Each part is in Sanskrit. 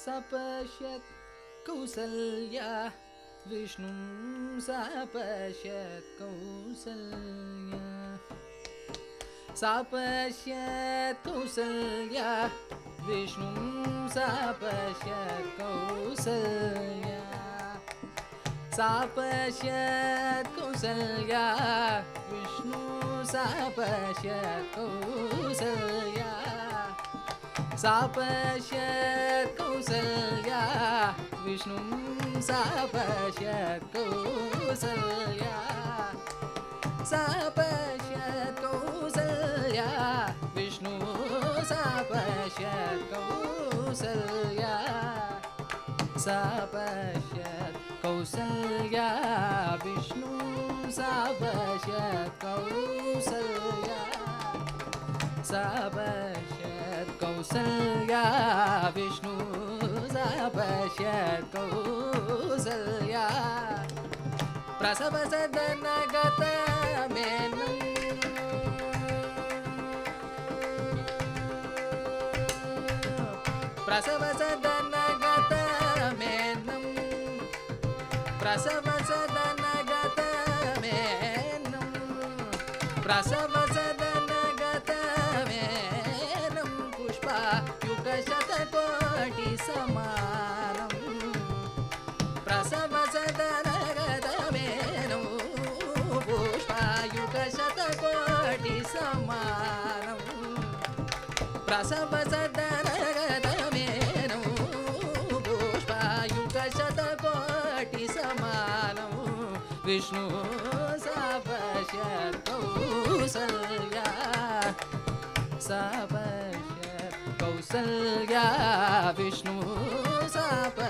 सपश्यत् कौसल्या। विष्णुं सपश्यत् कौसल्या। सपश्यत् कौसल्या। विष्णुं सपश्यत् कौसल्या। सपश्यत् कौसल्या। विष्णु सपश्यत् कौसल्या सपश्यत् कौसल्या विष्णुं सपश्यत् कौसल्या सपश्यत् कौसल्या विष्णु सपश्यत् कौसल्या सपश्यत् कौसल्या विष्णु सपश्यत् कौसल्या सपश्यत् कौसल्या विष्णु सपश्यत् कौसल्या। प्रसवसदनगतमेनम् प्रसवसदनगतमेनम् प्रसवसदनगतमेनम् प्रसवसदनगतमेनं पुष्पायुगशतकोटिसमानम् प्रसवसदनगतमेनो पुष्पायुगशतकोटिसमानम्। विष्णु सपश्यत् कौसल्या सपश्यत् कौसल्या विष्णु सपश्यत्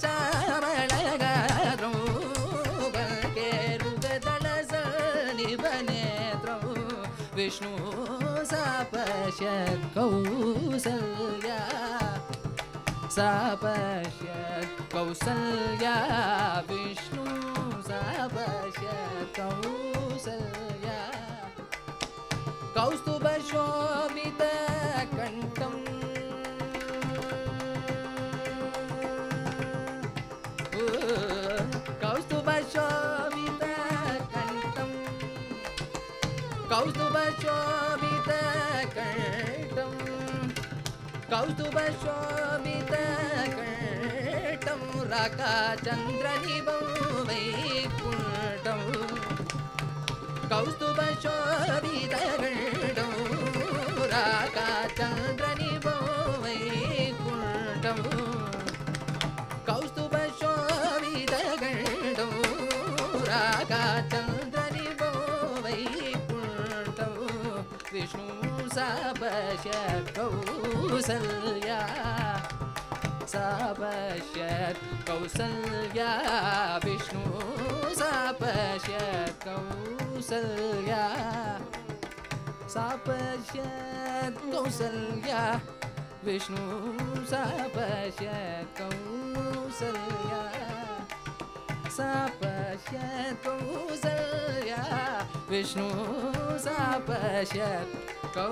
श्यामलगात्रं पङ्केरुगदलसनिवनेत्रम् विष्णु सपश्यत् कौसल्या। सपश्यत् कौसल्या। विष्णु सपश्यत् कौसल्या। कौस्तुभशोभितकण्ठम् कौस्तुभशोभितकण्ठम्। कौस्तुभशोभितकण्ठम्। कौस्तुभशोभितकण्ठं राकाचन्द्रनिभं वैकुण्ठम्। कौस्तुभशोभितकण्ठं विष्णु सपश्यत् कौसल्या सपश्यत् कौसल्या विष्णु सपश्यत् कौसल्या सपश्यत् कौसल्या विष्णु सपश्यत् कौसल्या सपश्यत् कौसल्या विष्णु सपश्यत् कौ